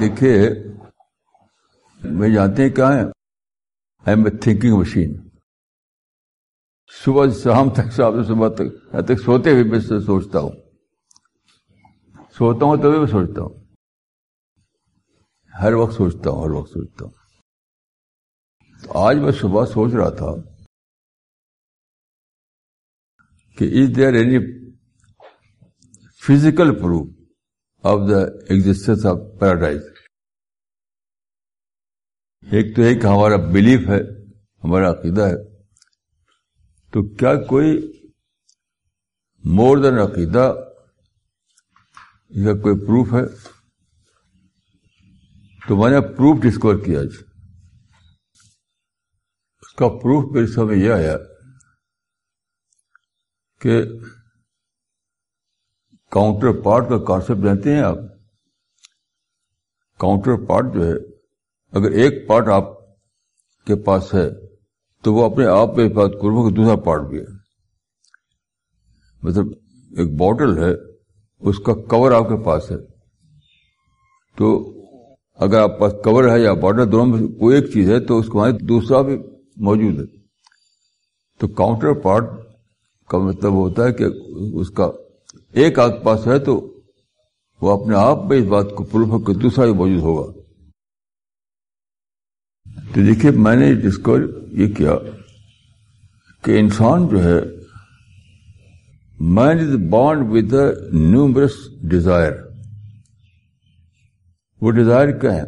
دیکھیے میں جانتے ہیں کیا ہے I am a thinking machine صبح سے شام تک شام سے صبح تک تک سوتے ہوئے میں سوچتا ہوں۔ سوتا ہوں تو بھی سوچتا ہوں۔ ہر وقت سوچتا ہوں، ہر وقت سوچتا ہوں۔ تو آج میں صبح سوچ رہا تھا کہ is there any physical proof of the existence of paradise ایک تو ایک ہمارا بلیف ہے، ہمارا عقیدہ ہے۔ تو کیا کوئی مور دین عقیدہ یا کوئی پروف ہے؟ تو میں نے پروف ڈسکور کیا آج اس کا پروف میرے سمجھ یہ آیا کہ کاؤنٹر پارٹ کا کانسیپٹ جانتے ہیں آپ? کاؤنٹر پارٹ جو ہے، اگر ایک پارٹ آپ کے پاس ہے، تو وہ اپنے آپ میں بات کروں کہ دوسرا پارٹ بھی ہے۔ مطلب ایک بوٹل ہے، اس کا کور آپ کے پاس ہے۔ تو اگر آپ پاس کور ہے یا بارڈر دونوں میں کوئی ایک چیز ہے، تو اس کو دوسرا بھی موجود ہے۔ تو کاؤنٹر پارٹ کا مطلب ہوتا ہے کہ اس کا ایک آپ پاس ہے تو وہ اپنے آپ میں اس بات کو پروف کہ دوسرا بھی موجود ہوگا۔ تو دیکھیے، میں نے جس کو یہ کیا کہ انسان جو ہے man is bound with a numerous desire وہ ڈیزائر کیا ہے؟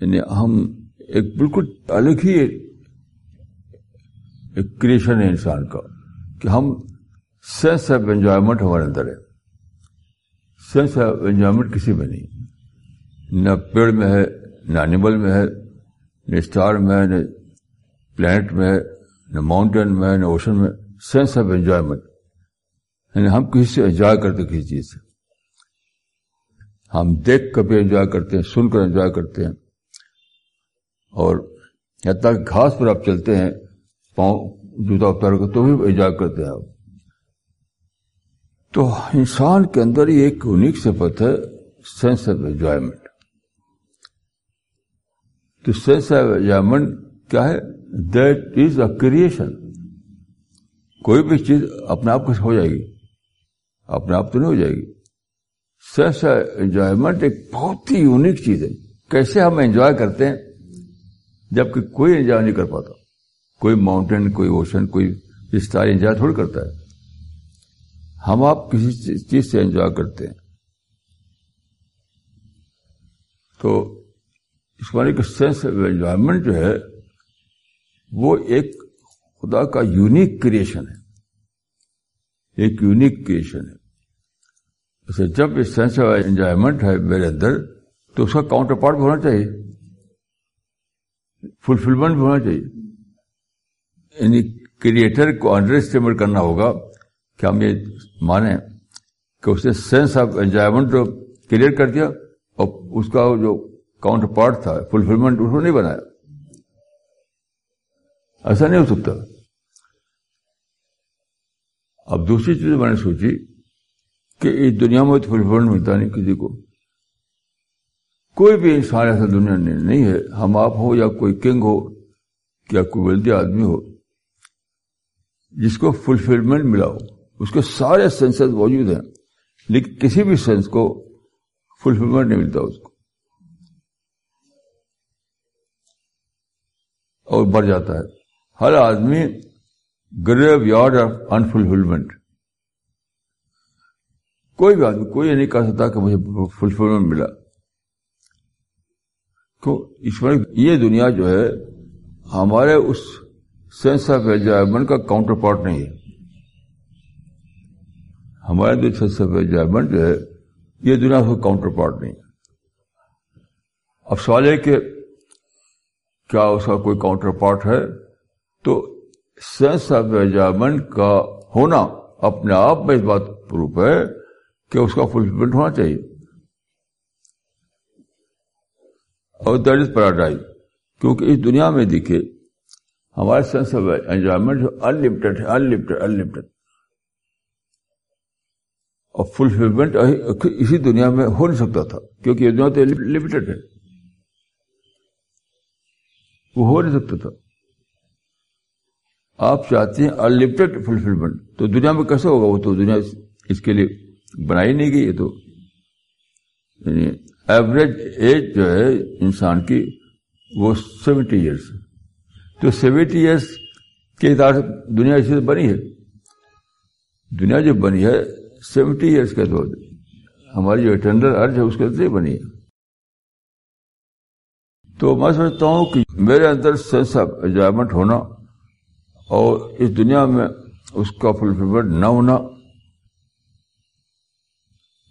یعنی ہم ایک بالکل الگ ہی ایک کریشن ہے انسان کا کہ ہم سینس آف انجوائمنٹ ہمارے اندر ہے۔ سینس آف انجوائمنٹ کسی میں نہیں۔ نہ پیڑ میں ہے، نہ اینیمل میں ہے، نہ اسٹار میں ہے، نہ پلانٹ میں ہے، نہ ماؤنٹین میں ہے، نہ اوشن میں سینس آف انجوائمنٹ یعنی ہم کسی سے انجوائے کرتے کسی چیز سے۔ ہم دیکھ کر بھی انجوائے کرتے ہیں، سن کر انجوائے کرتے ہیں۔ اور حتیٰ کہ گھاس پر آپ چلتے ہیں، پاؤں جوتا اتار کر تو بھی انجوائے کرتے ہیں آپ۔ تو انسان کے اندر ہی ایک یونیک صفت ہے سینس آف انجوائمنٹ تو سینس آف انجوائمنٹ کیا ہے؟ دیٹ از اے کریشن کوئی بھی چیز اپنے آپ کو ہو جائے گی، اپنے آپ تو نہیں ہو جائے گی. سینس انجوائمنٹ ایک بہت ہی یونیک چیز ہے. کیسے ہم انجوائے کرتے ہیں؟ جبکہ کوئی انجوائے نہیں کر پاتا. کوئی ماؤنٹین کوئی اوشن کوئی اسٹار انجوائے تھوڑی کرتا ہے. ہم آپ کسی چیز سے انجوائے کرتے ہیں۔ تو اس بارے کا سینس آف انجوائمنٹ جو ہے، وہ ایک خدا کا یونیک کریشن ہے۔ ایک یونیک کریشن ہے۔ اسے جب اس سینس آف انجوائمنٹ ہے میرے اندر، تو اس کا کاؤنٹر پارٹ بھی ہونا چاہیے۔ فلفلمنٹ بھی ہونا چاہیے۔ یعنی کریٹر کو انڈر اسٹیمیٹ کرنا ہوگا۔ کہ ہم یہ مانیں کہ اس نے سینس آف انجوائمنٹ جو کریٹ کر دیا اور اس کا جو کاؤنٹر پارٹ تھا فلفلمنٹ اس نے نہیں بنایا۔ ایسا نہیں ہو سکتا۔ اب دوسری چیز میں نے سوچی کہ اس دنیا میں تو فلفلمنٹ ملتا نہیں کسی کو۔ کوئی بھی انسان ایسا دنیا نہیں ہے۔ ہم آپ ہو یا کوئی کنگ ہو یا کوئی ولدی آدمی ہو، جس کو فلفلمنٹ ملا ہو۔ اس کے سارے سینس موجود ہیں، لیکن کسی بھی سینس کو فلفلمنٹ نہیں ملتا اس کو۔ اور بڑھ جاتا ہے۔ ہر آدمی گریو یارڈ آف انفلفلمنٹ کوئی بھی آدمی، کوئی یہ نہیں کہہ سکتا کہ مجھے فلفلمنٹ ملا۔ تو اس میں یہ دنیا جو ہے، ہمارے اس سینس آف انجوائمنٹ کا کاؤنٹر پارٹ نہیں ہے۔ ہمارے جو سینس آف انجوائمنٹ جو ہے، یہ دنیا کا کاؤنٹر پارٹ نہیں ہے۔ اب سوال ہے کہ کیا اس کا کوئی کاؤنٹر پارٹ ہے؟ تو سینس آف انجوائمنٹ کا ہونا اپنے آپ میں اس بات پروف ہے کہ اس کا فلفلمنٹ ہونا چاہیے۔ اور دیٹ از پیراڈائز کیونکہ اس دنیا میں دیکھے ہمارے سینس آف انجوائمنٹ جو انلمیٹڈ ہے انلمیٹڈ انلمیٹڈ اور فلفلمنٹ اسی دنیا میں ہو نہیں سکتا تھا، کیونکہ یہ دنیا تو لمیٹڈ ہے۔ وہ ہو نہیں سکتا تھا۔ آپ چاہتے ہیں انلمیٹڈ فلفلمنٹ تو دنیا میں کیسے ہوگا وہ؟ تو دنیا اس کے لیے بنائی نہیں گئی تو۔ یعنی ایوریج ایج جو ہے انسان کی، وہ سیونٹی ایئرس تو سیونٹی ایئرس کے اعتبار سے دنیا اسی سے بنی ہے۔ دنیا جو بنی ہے سیونٹی ایئرس کے تو ہماری جو ٹینڈر ارج ہے اس کے سے بنی ہے۔ تو میں سمجھتا ہوں کہ میرے اندر سینس آف انجوائمنٹ ہونا اور اس دنیا میں اس کا فلفلمنٹ نہ ہونا،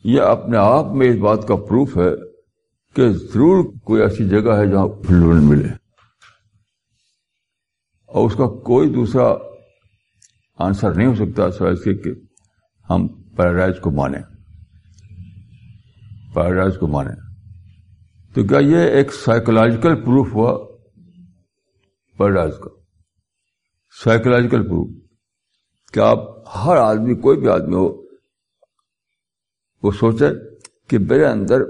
یہ اپنے آپ میں اس بات کا پروف ہے کہ ضرور کوئی ایسی جگہ ہے جہاں فلفلمنٹ ملے۔ اور اس کا کوئی دوسرا آنسر نہیں ہو سکتا سوائے اس کے کہ ہم پیراڈائز کو مانیں پیراڈائز کو مانیں تو کیا یہ ایک سائیکولوجیکل پروف ہوا؟ پیراڈائز کا۔ سائیکولوجیکل پروف کہ آپ ہر آدمی، کوئی بھی آدمی ہو، وہ سوچے کہ میرے اندر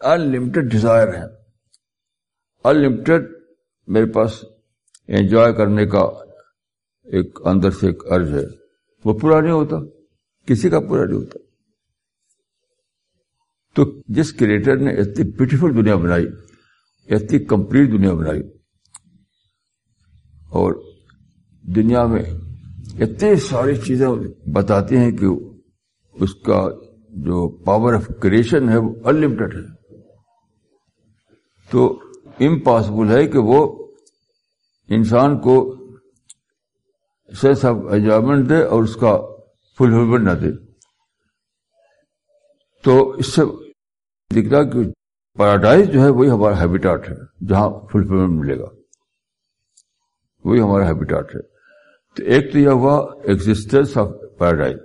انلمیٹڈ ڈیزائر ہے۔ انلمیٹڈ میرے پاس انجوائے کرنے کا ایک اندر سے ایک ارج ہے۔ وہ پورا نہیں ہوتا۔ کسی کا پورا نہیں ہوتا۔ تو جس کریٹر نے اتنی بیوٹیفل دنیا بنائی، اتنی کمپلیٹ دنیا بنائی، اور دنیا میں اتنی ساری چیزیں بتاتی ہیں کہ اس کا جو پاور آف کریشن ہے وہ انلمیٹڈ ہے۔ تو امپاسبل ہے کہ وہ انسان کو سینس آف انجوائمنٹ دے اور اس کا فلفلمنٹ نہ دے تو اس سے دکھ رہا کہ پیراڈائز جو ہے وہی ہمارا ہیبیٹاٹ ہے، جہاں فلفلمنٹ ملے گا۔ وہی ہمارا ہیبیٹاٹ ہے۔ تو ایک تو یہ ہوا existence of paradise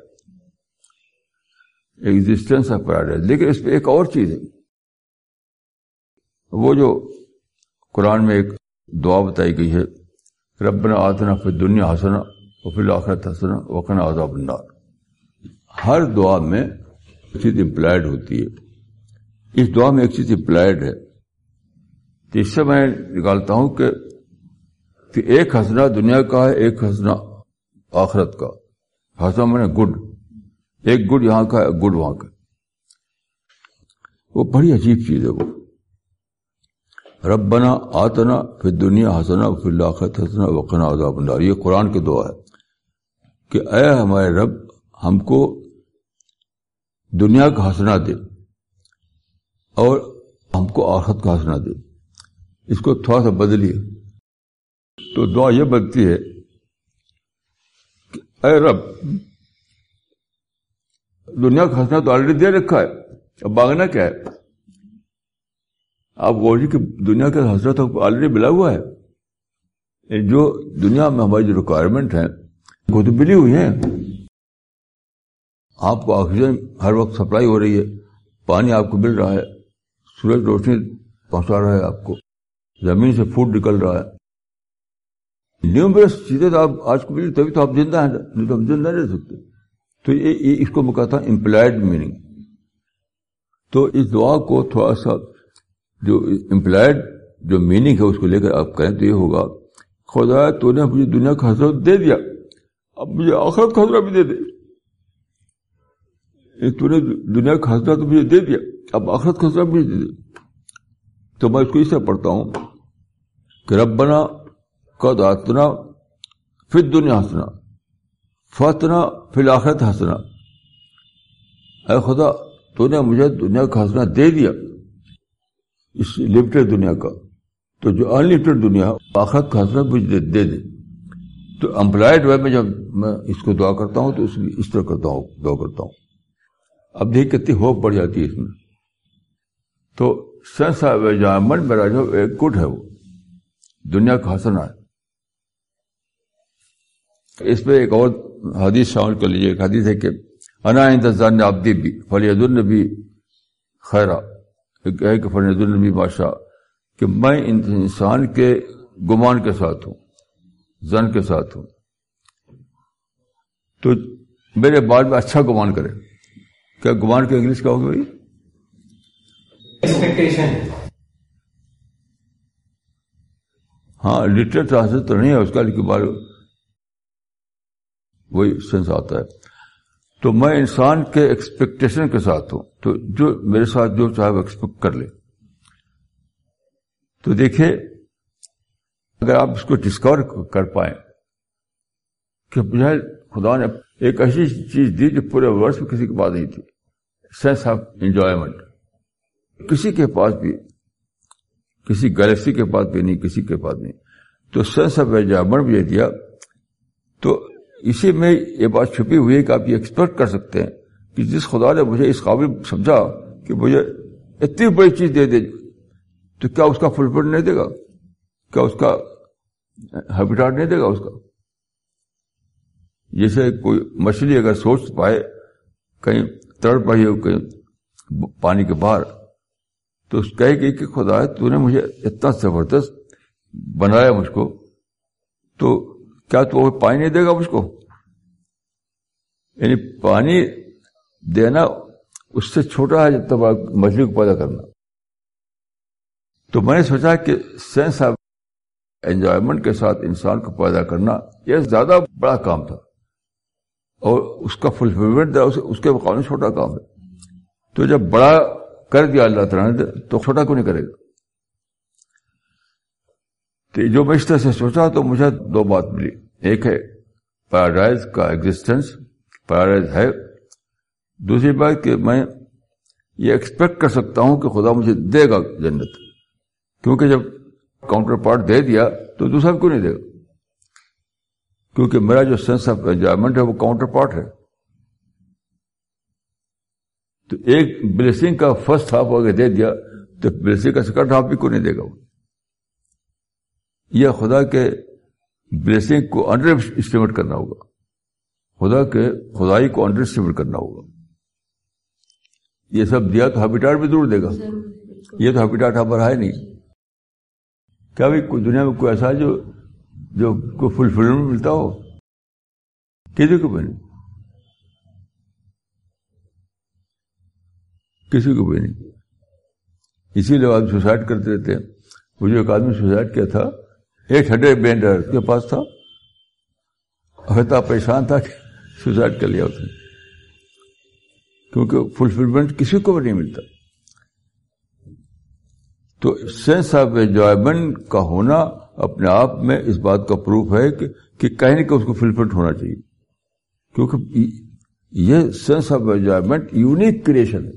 existence of paradise لیکن اس پہ ایک اور چیز ہے۔ وہ جو قرآن میں ایک دعا بتائی گئی ہے، ربنا آتنا فی دنیا حسنا و فی الآخرت حسنا وقنا عذاب النار۔ ہر دعا میں چیز امپلائڈ ہوتی ہے۔ اس دعا میں ایک چیز امپلائڈ ہے۔ تو اس سے میں نکالتا ہوں کہ کہ ایک ہنسنا دنیا کا ہے، ایک ہنسنا آخرت کا۔ ہنسنا میں نے گڈ ایک گڈ یہاں کا گڈ وہاں کا۔ وہ بڑی عجیب چیز ہے وہ۔ ربنا آتنا پھر دنیا ہنسنا پھر لاخت ہنسنا وقنا عذاب النار۔ یہ قرآن کی دعا ہے کہ اے ہمارے رب، ہم کو دنیا کا ہنسنا دے اور ہم کو آخرت کا ہنسنا دے۔ اس کو تھوڑا سا بدلیے۔ تو دعا یہ بنتی ہے کہ اے رب، دنیا کا ہنسنا تو آلریڈی دے رکھا ہے، اب مانگنا کیا ہے؟ آپ غور جی کہ دنیا کا ہنسنا تو آلریڈی ملا ہوا ہے۔ جو دنیا میں ہماری جو ریکوائرمنٹ ہے وہ تو ملی ہوئی ہیں۔ آپ کو آکسیجن ہر وقت سپلائی ہو رہی ہے، پانی آپ کو مل رہا ہے، سورج روشنی پہنچا رہا ہے آپ کو، زمین سے فوڈ نکل رہا ہے۔ نیومرس چیزیں آپ آج کو ملی تبھی تو آپ زندہ ہیں، نہیں تو ہم زندہ نہیں رہ سکتے۔ تو یہ اس کو میں کہتا ہوں امپلائڈ میننگ تو اس دعا کو تھوڑا سا جو امپلائڈ جو میننگ ہے، اس کو لے کر آپ کریں تو یہ ہوگا خدا تو نے مجھے دنیا کا حضرت دے دیا، اب مجھے آخرت کا حضرت بھی دے دے۔ تو نے دنیا کا حضرت تو مجھے دے دیا اب آخرت کا حضرت بھی دے دے تو میں اس کو اس سے پڑھتا ہوں کہ ربنا قد آتنا پھر دنیا ہنسنا فتنا پھر آخرت ہنسنا اے خدا تو نے مجھے دنیا کا ہنسنا دے دیا اس لمیٹڈ دنیا کا تو جو انلمیٹڈ دنیا آخرت کا حسرت مجھے دے دے تو امپلائڈ وے میں جب میں اس کو دعا کرتا ہوں تو اس اس طرح کرتا ہوں دعا کرتا ہوں اب دیکھ کتنی ہوپ بڑھ جاتی ہے اس میں۔ تو سینس آف انجوائمنٹ میرا جو ایک گڈ ہے وہ۔ دنیا کا ہنسنا ہے اس پہ ایک اور حدیث شامل کر لیجیے ایک حدیث ہے کہ انا انتظار آبدی بھی فلی بھی خیرہ کہ فرنز النبی بادشاہ کہ میں انسان کے گمان کے ساتھ ہوں، زن کے ساتھ ہوں۔ تو میرے بارے میں اچھا گمان کرے۔ کیا گمان کے انگلش کا ہوگی بھائی؟ ایکسپیکٹیشن ہاں لٹر ٹرانسلیٹ تو نہیں ہے اس کا لیکن بار وہی سینس آتا ہے۔ تو میں انسان کے ایکسپیکٹیشن کے ساتھ ہوں۔ تو جو میرے ساتھ جو چاہے وہ ایکسپیکٹ کر لے۔ تو دیکھیے اگر آپ اس کو ڈسکور کر پائیں کہ خدا نے ایک ایسی چیز دی جو پورے ورس میں کسی کے پاس نہیں تھی۔ سینس آف انجوائمنٹ کسی کے پاس بھی، کسی گلیکسی کے پاس بھی نہیں، کسی کے پاس نہیں۔ تو سینس آف انجوائمنٹ بھی دیا۔ تو اسی میں یہ بات چھپی ہوئی ہے کہ آپ یہ ایکسپیکٹ کر سکتے ہیں کہ جس خدا نے مجھے اس قابل سمجھا کہ مجھے اتنی بڑی چیز دے دے، تو کیا اس کا فلفل نہیں دے گا؟ کیا اس کا ہیبیٹاٹ نہیں دے گا اس کا؟ جیسے کوئی مچھلی اگر سوچ پائے، کہیں تڑ پائی ہو، کہیں پانی کے باہر، تو اس کہے گی کہ خدا ہے، تو نے مجھے اتنا زبردست بنایا مجھ کو، تو کیا تو وہ پانی نہیں دے گا مجھ کو؟ یعنی پانی دینا اس سے چھوٹا ہے جب تک مچھلی کو پیدا کرنا۔ تو میں نے سوچا کہ سینس آف انجوائمنٹ کے ساتھ انسان کو پیدا کرنا یہ زیادہ بڑا کام تھا۔ اور اس کا فلفلمنٹ اس کے مقابلے چھوٹا کام ہے۔ تو جب بڑا کر دیا اللہ تعالیٰ نے، تو چھوٹا کیوں نہیں کرے گا؟ تو جو میں اس طرح سے سوچا، تو مجھے دو بات ملی۔ ایک ہے پیراڈائز کا ایگزٹینس پیراڈائز ہے۔ دوسری بات کہ میں یہ ایکسپیکٹ کر سکتا ہوں کہ خدا مجھے دے گا جنت۔ کیونکہ جب کاؤنٹر پارٹ دے دیا، تو دوسرا کیوں نہیں دے گا؟ کیونکہ میرا جو سینس آف انجوائمنٹ ہے وہ کاؤنٹر پارٹ ہے۔ تو ایک بلیسنگ کا فرسٹ ہاف اگر دے دیا، تو بلیسنگ کا سیکنڈ ہاف بھی کیوں نہیں دے گا وہ؟ یہ خدا کے بلیسنگ کو انڈر اسٹیمیٹ کرنا ہوگا۔ خدا کے خدائی کو انڈر اسٹیمیٹ کرنا ہوگا۔ یہ سب دیا تو ہیبیٹاٹ بھی دور دے گا۔ یہ تو ہیبیٹاٹ ہمارا ہے نہیں۔ کیا بھی دنیا میں کوئی ایسا جو جو کوئی فلفلمنٹ ملتا ہو، کسی کو بھی نہیں۔ کسی کو بھی نہیں۔ اسی لیے آدمی سوسائڈ کرتے رہتے ہیں۔ مجھے ایک آدمی سوسائڈ کیا تھا۔ ایٹ ہنڈریڈ بینڈر کے پاس تھا۔ اتنا پریشان تھا کہ سوسائڈ کر لیا اس نے۔ کیونکہ فلفلمنٹ کسی کو بھی نہیں ملتا۔ تو سینس آف انجوائمنٹ کا ہونا اپنے آپ میں اس بات کا پروف ہے کہ کہیں نہ کہ اس کو فلفلٹ ہونا چاہیے۔ کیونکہ یہ sense of enjoyment unique creation ہے۔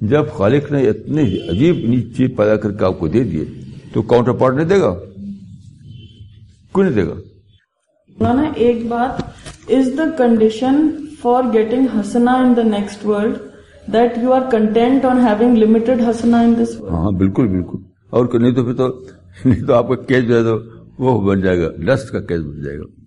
جب خالق نے اتنی عجیب چیز پیدا کر کے آپ کو دے دیے تو کاؤنٹر پارٹ نہیں دے گا۔ کیوں نہیں دے گا؟ مولانا ایک بات is the condition for getting ہسنا in the next world that you are content on having limited ہسنا in this ہاں بالکل بالکل۔ اور نہیں تو پھر تو نہیں تو آپ کا کیس جو ہے تو وہ بن جائے گا، ڈسٹ کا کیس بن جائے گا۔